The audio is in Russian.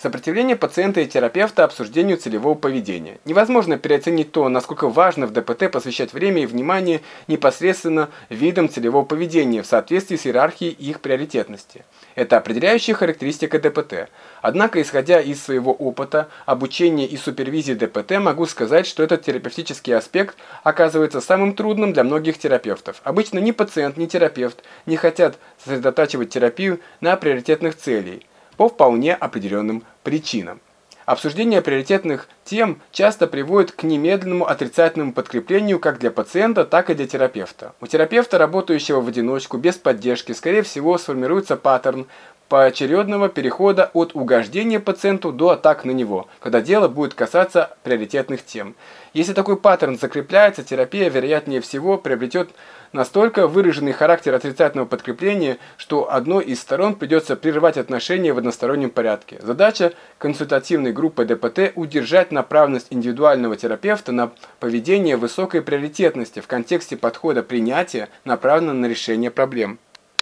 Сопротивление пациента и терапевта обсуждению целевого поведения. Невозможно переоценить то, насколько важно в ДПТ посвящать время и внимание непосредственно видам целевого поведения в соответствии с иерархией их приоритетности. Это определяющая характеристика ДПТ. Однако, исходя из своего опыта, обучения и супервизии ДПТ, могу сказать, что этот терапевтический аспект оказывается самым трудным для многих терапевтов. Обычно ни пациент, ни терапевт не хотят сосредотачивать терапию на приоритетных целях по вполне определенным причинам. Обсуждение приоритетных тем часто приводит к немедленному отрицательному подкреплению как для пациента, так и для терапевта. У терапевта, работающего в одиночку, без поддержки, скорее всего, сформируется паттерн поочередного перехода от угождения пациенту до атак на него, когда дело будет касаться приоритетных тем. Если такой паттерн закрепляется, терапия, вероятнее всего, приобретет настолько выраженный характер отрицательного подкрепления, что одной из сторон придется прервать отношения в одностороннем порядке. Задача консультативной группы ДПТ – удержать направленность индивидуального терапевта на поведение высокой приоритетности в контексте подхода принятия, направленного на решение проблем.